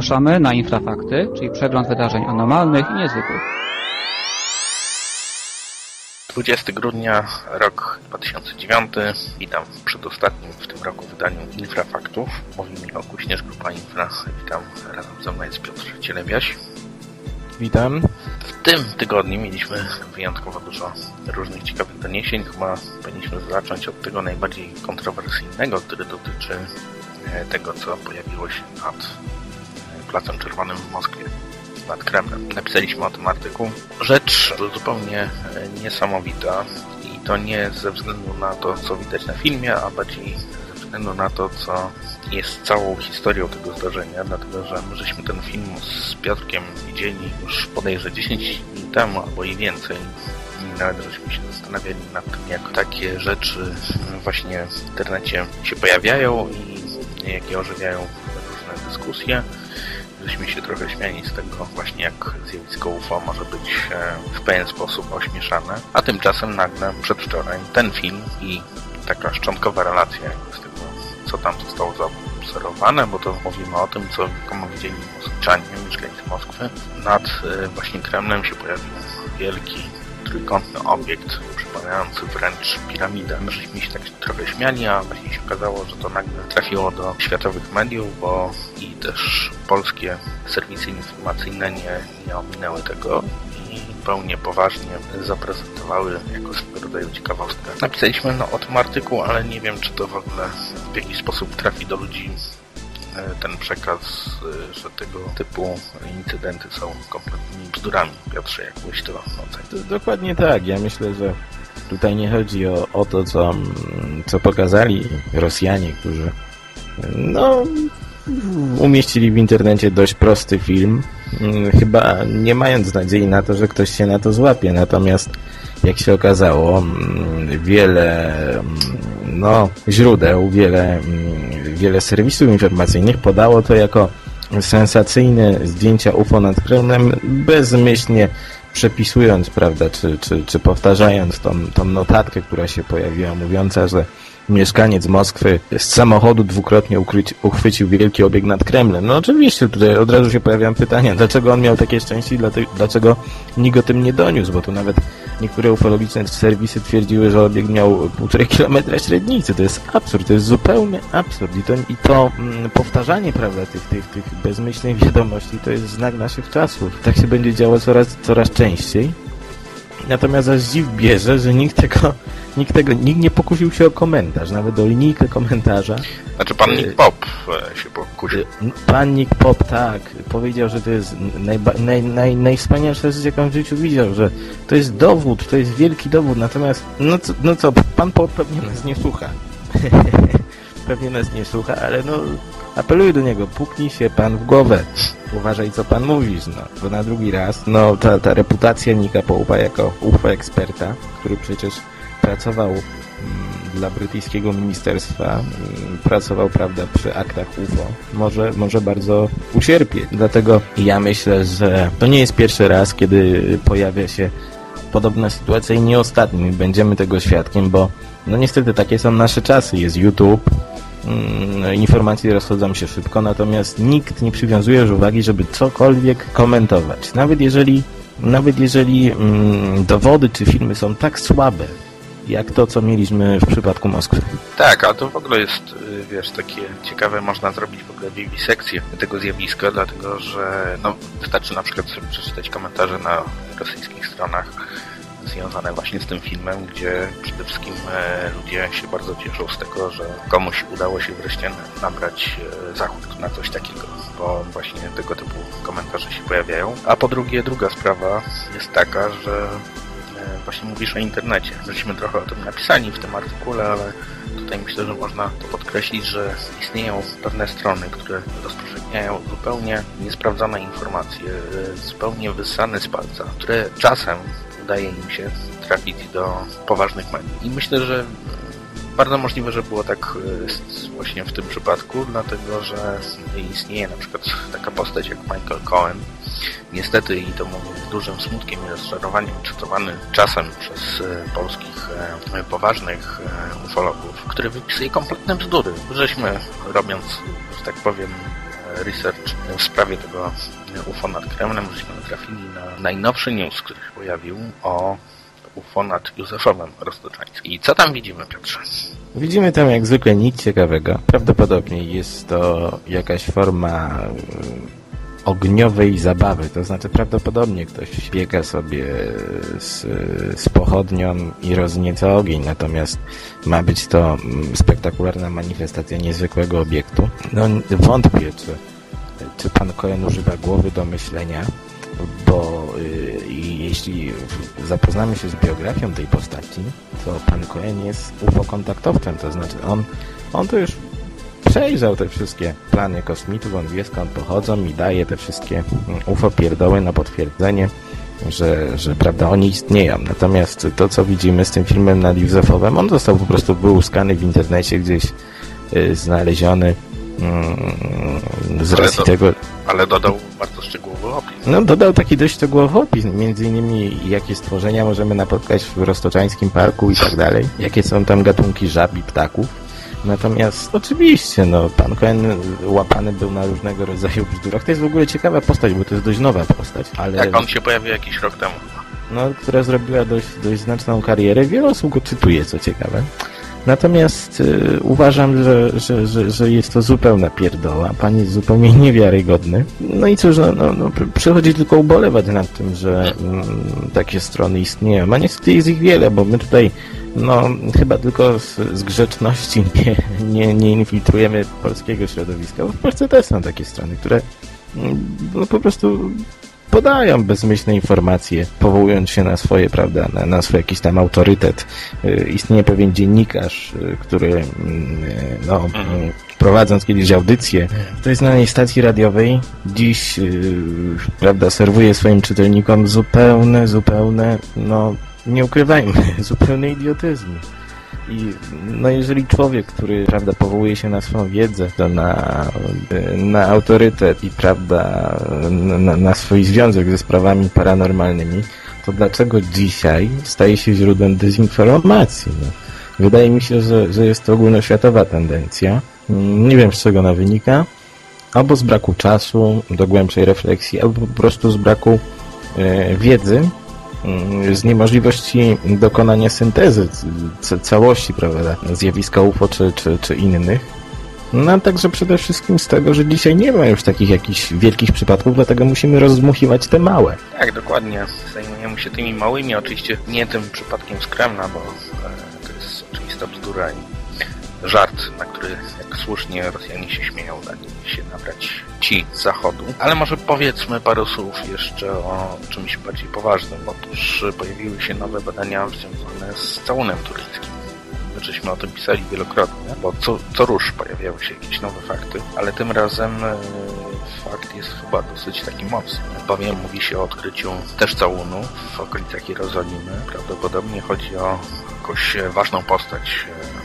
Zapraszamy na Infrafakty, czyli przegląd wydarzeń anormalnych i niezwykłych. 20 grudnia, rok 2009. Witam w przedostatnim w tym roku wydaniu Infrafaktów. Mówi Michał Kuśnierz, Grupa Infra. Witam, razem ze mną jest Piotr Cielebiaś. Witam. W tym tygodniu mieliśmy wyjątkowo dużo różnych ciekawych doniesień. Chyba powinniśmy zacząć od tego najbardziej kontrowersyjnego, który dotyczy e, tego, co pojawiło się nad Placem Czerwonym w Moskwie nad Kremlem. Napisaliśmy o tym artykuł. Rzecz zupełnie e, niesamowita i to nie ze względu na to, co widać na filmie, a bardziej ze względu na to, co jest całą historią tego zdarzenia, dlatego że my żeśmy ten film z Piotrkiem widzieli już podejrzę 10 dni temu albo i więcej. I nawet żeśmy się zastanawiali nad tym, jak takie rzeczy właśnie w internecie się pojawiają i jakie ożywiają różne dyskusje żeśmy się trochę śmiali z tego właśnie jak zjawisko UFO może być e, w pewien sposób ośmieszane, a tymczasem nagle przedwczoraj ten film i taka szczątkowa relacja z tego, co tam zostało zaobserwowane, bo to mówimy o tym, co komu widzieli Moskwiczanie, mieszkańcy Moskwy. Nad e, właśnie Kremlem się pojawił wielki trójkątny obiekt przypominający wręcz piramidę. My się tak trochę śmiali, a właśnie się okazało, że to nagle trafiło do światowych mediów, bo i też polskie serwisy informacyjne nie, nie ominęły tego i pełnie poważnie zaprezentowały jako swego rodzaju ciekawostkę. Napisaliśmy no, o tym artykuł, ale nie wiem, czy to w ogóle w jakiś sposób trafi do ludzi ten przekaz, że tego typu incydenty są kompletnymi bzdurami. Piotrze, jak byś to ocenił? Dokładnie tak. Ja myślę, że tutaj nie chodzi o, o to, co, co pokazali Rosjanie, którzy no, umieścili w internecie dość prosty film, chyba nie mając nadziei na to, że ktoś się na to złapie. Natomiast jak się okazało, wiele no, źródeł, wiele, wiele serwisów informacyjnych podało to jako sensacyjne zdjęcia UFO nad Kremlem, bezmyślnie przepisując, prawda, czy, czy, czy powtarzając tą, tą notatkę, która się pojawiła, mówiąca, że mieszkaniec Moskwy z samochodu dwukrotnie ukryć, uchwycił wielki obieg nad Kremlem. No oczywiście, tutaj od razu się pojawiają pytania, dlaczego on miał takie szczęście i dlaczego nikt o tym nie doniósł, bo tu nawet niektóre ufologiczne serwisy twierdziły, że obieg miał półtorej kilometra średnicy. To jest absurd, to jest zupełnie absurd. I to, i to mm, powtarzanie, prawda, tych, tych, tych bezmyślnych wiadomości to jest znak naszych czasów. Tak się będzie działo coraz, coraz częściej. Natomiast aż dziw bierze, że nikt tego, nikt tego, nikt nie pokusił się o komentarz, nawet o linijkę komentarza. Znaczy pan Nick Pop e, się pokusił. Pan Nick Pop, tak, powiedział, że to jest najba, naj, naj, najwspanialsza rzecz, jaką w życiu widział, że to jest dowód, to jest wielki dowód, natomiast, no co, no co pan Pop pewnie nas nie słucha. pewnie nas nie słucha, ale no apeluję do niego, puknij się pan w głowę. Uważaj, co pan mówisz, no. Bo na drugi raz, no, ta, ta reputacja Nika Poupa jako UFO eksperta, który przecież pracował mm, dla brytyjskiego ministerstwa, mm, pracował, prawda, przy aktach UFO, może, może bardzo ucierpieć. Dlatego ja myślę, że to nie jest pierwszy raz, kiedy pojawia się podobna sytuacja i nie ostatni. Będziemy tego świadkiem, bo no niestety takie są nasze czasy. Jest YouTube, Mm, informacje rozchodzą się szybko, natomiast nikt nie przywiązuje już uwagi, żeby cokolwiek komentować. Nawet jeżeli, nawet jeżeli mm, dowody czy filmy są tak słabe, jak to, co mieliśmy w przypadku Moskwy. Tak, a to w ogóle jest, y, wiesz, takie ciekawe, można zrobić w ogóle sekcję tego zjawiska, dlatego że no, wystarczy na przykład sobie przeczytać komentarze na rosyjskich stronach związane właśnie z tym filmem, gdzie przede wszystkim e, ludzie się bardzo cieszą z tego, że komuś udało się wreszcie nabrać e, zachód na coś takiego, bo właśnie tego typu komentarze się pojawiają. A po drugie, druga sprawa jest taka, że właśnie mówisz o internecie. Żeśmy trochę o tym napisali w tym artykule, ale tutaj myślę, że można to podkreślić, że istnieją pewne strony, które rozpowszechniają zupełnie niesprawdzone informacje, zupełnie wyssane z palca, które czasem udaje im się trafić do poważnych mediów. I myślę, że bardzo możliwe, że było tak e, właśnie w tym przypadku, dlatego że istnieje na przykład taka postać jak Michael Cohen. Niestety, i to mówię z dużym smutkiem i rozczarowaniem, czytowany czasem przez e, polskich e, poważnych ufologów, który wypisuje kompletne bzdury. Żeśmy, robiąc, że tak powiem, research w sprawie tego UFO nad Kremlem, żeśmy natrafili na najnowszy news, który się pojawił o UFO nad Józefowem Roztoczańskim. I co tam widzimy, Piotrze? Widzimy tam jak zwykle nic ciekawego. Prawdopodobnie jest to jakaś forma ogniowej zabawy, to znaczy prawdopodobnie ktoś biega sobie z, z pochodnią i roznieca ogień, natomiast ma być to mm, spektakularna manifestacja niezwykłego obiektu. No wątpię, czy, czy pan Cohen używa głowy do myślenia, bo y, jeśli zapoznamy się z biografią tej postaci, to pan Cohen jest ufokontaktowcem, to znaczy on, on to już przejrzał te wszystkie plany kosmitów, on wie skąd pochodzą i daje te wszystkie mm, UFO pierdoły na potwierdzenie, że, że prawda, oni istnieją. Natomiast to, co widzimy z tym filmem nad Józefowem, on został po prostu wyłuskany w internecie, gdzieś y, znaleziony mm, z racji do, tego... Ale dodał bardzo szczegółowy opis. No, dodał taki dość szczegółowy opis, między innymi jakie stworzenia możemy napotkać w Roztoczańskim Parku i tak dalej, jakie są tam gatunki żab i ptaków. Natomiast oczywiście, no, pan Cohen łapany był na różnego rodzaju bzdurach. To jest w ogóle ciekawa postać, bo to jest dość nowa postać. Ale... Jak on się pojawił jakiś rok temu. No, która zrobiła dość, dość znaczną karierę. Wiele osób go czytuje, co ciekawe. Natomiast y, uważam, że, że, że, że jest to zupełna pierdoła. Pan jest zupełnie niewiarygodny. No i cóż, no, no, no przychodzi tylko ubolewać nad tym, że mm, takie strony istnieją. A niestety jest ich wiele, bo my tutaj no, chyba tylko z, z grzeczności nie, nie, nie infiltrujemy polskiego środowiska, bo w Polsce też są takie strony, które mm, no, po prostu podają bezmyślne informacje, powołując się na swoje, prawda, na, na swój jakiś tam autorytet. Y, istnieje pewien dziennikarz, y, który, y, no, mhm. prowadząc kiedyś audycję w tej znanej stacji radiowej, dziś, prawda, serwuje swoim czytelnikom zupełne, zupełne, no, nie ukrywajmy, zupełny idiotyzm. I no jeżeli człowiek, który prawda powołuje się na swoją wiedzę, na, na autorytet i prawda na, na swój związek ze sprawami paranormalnymi, to dlaczego dzisiaj staje się źródłem dezinformacji? No, wydaje mi się, że, że jest to ogólnoświatowa tendencja. Nie wiem z czego ona wynika. Albo z braku czasu do głębszej refleksji, albo po prostu z braku e, wiedzy z niemożliwości dokonania syntezy całości prawda, zjawiska UFO czy, czy, czy innych. No a także przede wszystkim z tego, że dzisiaj nie ma już takich jakichś wielkich przypadków, dlatego musimy rozdmuchiwać te małe. Tak, dokładnie. Zajmujemy się tymi małymi, oczywiście nie tym przypadkiem z Kremla, bo e, to jest oczywista bzdura i żart, na który, jak słusznie Rosjanie się śmieją, dali się nabrać ci z zachodu. Ale może powiedzmy parę słów jeszcze o czymś bardziej poważnym. Otóż pojawiły się nowe badania związane z całunem turyckim. My żeśmy o tym pisali wielokrotnie, bo co, co rusz pojawiały się jakieś nowe fakty, ale tym razem e, fakt jest chyba dosyć taki mocny, bowiem mówi się o odkryciu też całunu w okolicach Jerozolimy. Prawdopodobnie chodzi o jakąś ważną postać e,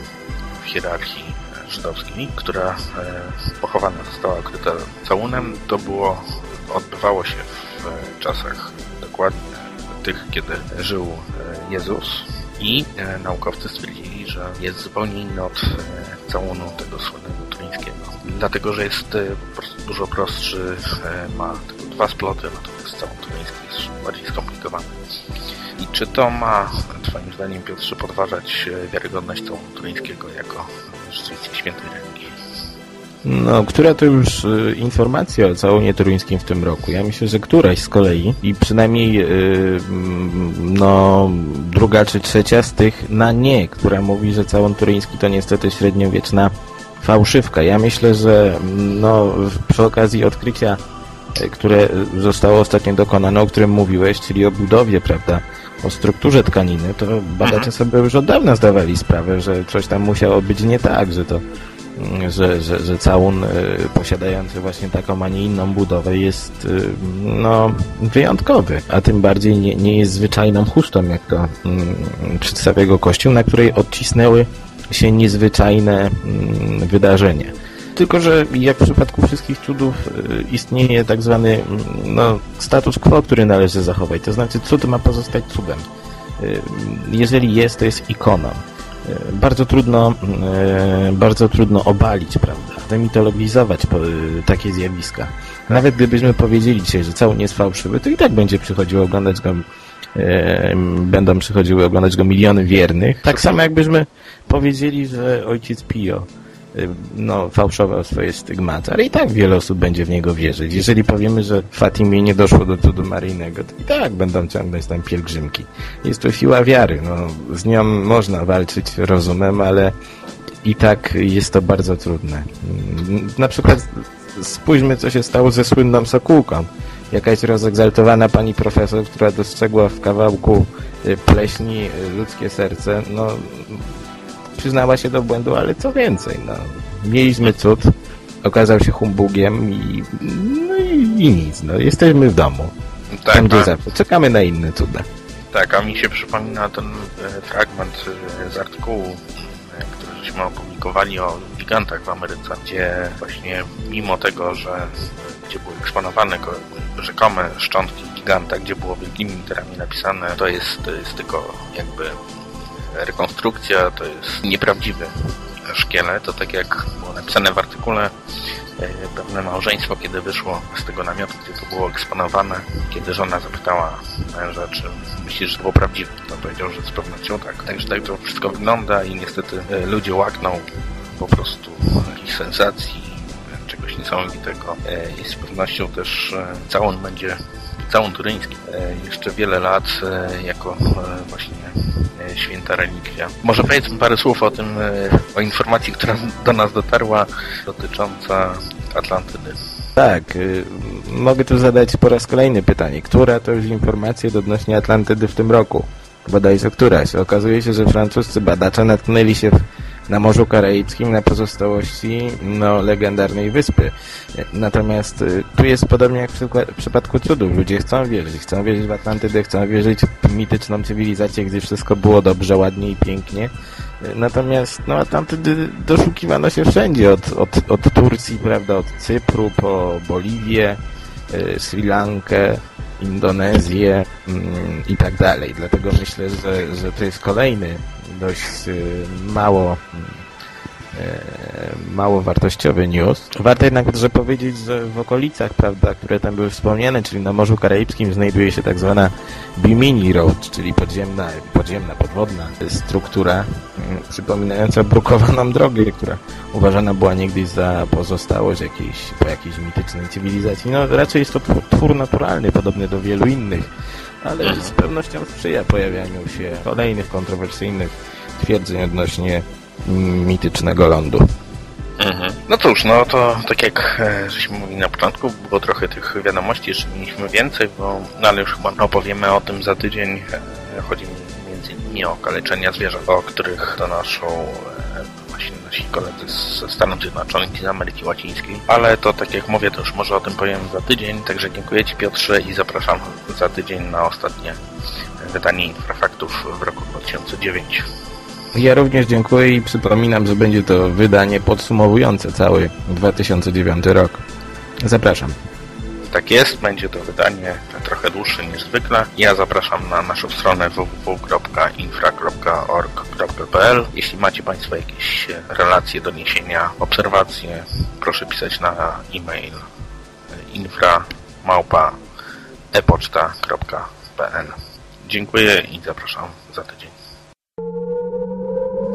hierarchii żydowskiej, która e, pochowana została okryta całunem. To było, odbywało się w czasach dokładnie tych, kiedy żył e, Jezus i e, naukowcy stwierdzili, że jest zupełnie inny od całunu tego słynnego turyńskiego. Dlatego, że jest po prostu dużo prostszy, ma tylko dwa sploty, natomiast całun turyński jest bardziej skomplikowany. I czy to ma, Twoim zdaniem, Piotrze, podważać wiarygodność całunu turyńskiego jako rzeczywiście świętej religii. No, która to już y, informacja o całonie toruńskim w tym roku? Ja myślę, że któraś z kolei i przynajmniej y, no, druga czy trzecia z tych na nie, która mówi, że całon turyński to niestety średniowieczna fałszywka. Ja myślę, że no, przy okazji odkrycia, które zostało ostatnio dokonane, o którym mówiłeś, czyli o budowie, prawda, o strukturze tkaniny, to badacze mhm. sobie już od dawna zdawali sprawę, że coś tam musiało być nie tak, że to mm, że, że, że całun y, posiadający właśnie taką, a nie inną budowę jest y, no, wyjątkowy, a tym bardziej nie, nie jest zwyczajną chustą, jak to y, przedstawia go Kościół, na której odcisnęły się niezwyczajne mm, wydarzenia. Tylko, że jak w przypadku wszystkich cudów y, istnieje tak zwany mm, no, status quo, który należy zachować. To znaczy cud ma pozostać cudem. Y, jeżeli jest, to jest ikoną. Y, bardzo trudno, bardzo trudno obalić, prawda? demitologizować takie zjawiska. Nawet gdybyśmy powiedzieli dzisiaj, że cały nie jest fałszywy, to i tak będzie przychodziło oglądać go będą przychodziły oglądać go miliony wiernych. Tak samo jakbyśmy powiedzieli, że ojciec Pio no, fałszował swoje stygmaty, ale i tak wiele osób będzie w niego wierzyć. Jeżeli powiemy, że Fatimie nie doszło do cudu maryjnego, to i tak będą ciągnąć tam pielgrzymki. Jest to siła wiary. No, z nią można walczyć rozumem, ale i tak jest to bardzo trudne. Na przykład spójrzmy, co się stało ze słynną Sokółką. Jakaś rozegzaltowana pani profesor, która dostrzegła w kawałku y, pleśni y, ludzkie serce, no przyznała się do błędu, ale co więcej, no mieliśmy cud, okazał się humbugiem i, no i, i nic, no jesteśmy w domu. Tak, tam gdzie a, zawsze. Czekamy na inne cuda. tak, a mi się przypomina ten e, fragment e, z artykułu, e, który żeśmy opublikowali o gigantach w Ameryce, gdzie właśnie mimo tego, że gdzie były eksponowane rzekome szczątki giganta, gdzie było wielkimi literami napisane, to jest, to jest tylko jakby rekonstrukcja, to jest nieprawdziwy szkielet, to tak jak było napisane w artykule, e, pewne małżeństwo, kiedy wyszło z tego namiotu, gdzie to było eksponowane, kiedy żona zapytała męża, czy myślisz, że to było prawdziwe, to powiedział, że z pewnością tak. Także tak to wszystko wygląda i niestety e, ludzie łakną po prostu jakichś sensacji, czegoś niesamowitego. E, I z pewnością też całun będzie całun turyński e, jeszcze wiele lat e, jako e, właśnie święta relikwia. Może powiedzmy parę słów o tym, o informacji, która do nas dotarła dotycząca Atlantydy. Tak, y, mogę tu zadać po raz kolejny pytanie. Która to już informacja odnośnie Atlantydy w tym roku? Bodajże któraś. Okazuje się, że francuscy badacze natknęli się w, na Morzu Karaibskim na pozostałości no, legendarnej wyspy. Natomiast y, tu jest podobnie jak w, przypadku cudów. Ludzie chcą wierzyć. Chcą wierzyć w Atlantydę, chcą wierzyć w mityczną cywilizację, gdzie wszystko było dobrze, ładnie i pięknie. Natomiast no, Atlantydy doszukiwano się wszędzie, od, od, od Turcji, prawda, od Cypru po Boliwię, y, Sri Lankę, Indonezję mm, i tak dalej. Dlatego myślę, że, że to jest kolejny dość y, mało e, mało wartościowy news. Warto jednak także powiedzieć, że w okolicach, prawda, które tam były wspomniane, czyli na Morzu Karaibskim znajduje się tak zwana Bimini Road, czyli podziemna, podziemna, podwodna struktura mm, przypominająca brukowaną drogę, która uważana była niegdyś za pozostałość jakiejś, po jakiejś mitycznej cywilizacji. No raczej jest to twór, naturalny, podobny do wielu innych, ale z pewnością sprzyja pojawianiu się kolejnych kontrowersyjnych twierdzeń odnośnie mitycznego lądu. Mhm. No cóż, no to tak jak e, żeśmy mówili na początku, było trochę tych wiadomości, jeszcze mieliśmy więcej, bo no ale już chyba opowiemy o tym za tydzień. E, chodzi mi między innymi o okaleczenia zwierząt, o których donoszą e, właśnie nasi koledzy ze Stanów Zjednoczonych i z Ameryki Łacińskiej. Ale to tak jak mówię, to już może o tym powiem za tydzień, także dziękuję Ci Piotrze i zapraszam za tydzień na ostatnie wydanie Infrafaktów w roku 2009. Ja również dziękuję i przypominam, że będzie to wydanie podsumowujące cały 2009 rok. Zapraszam. Tak jest, będzie to wydanie trochę dłuższe niż zwykle. Ja zapraszam na naszą stronę www.infra.org.pl Jeśli macie Państwo jakieś relacje, doniesienia, obserwacje, proszę pisać na e-mail infra.epoczta.pl Dziękuję i zapraszam za tydzień.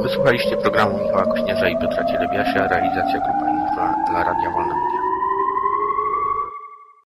Wysłuchaliście programu Michała Kośnierza i Piotra Cielebiasia, realizacja Grupa Infra dla Radia Wolne Media.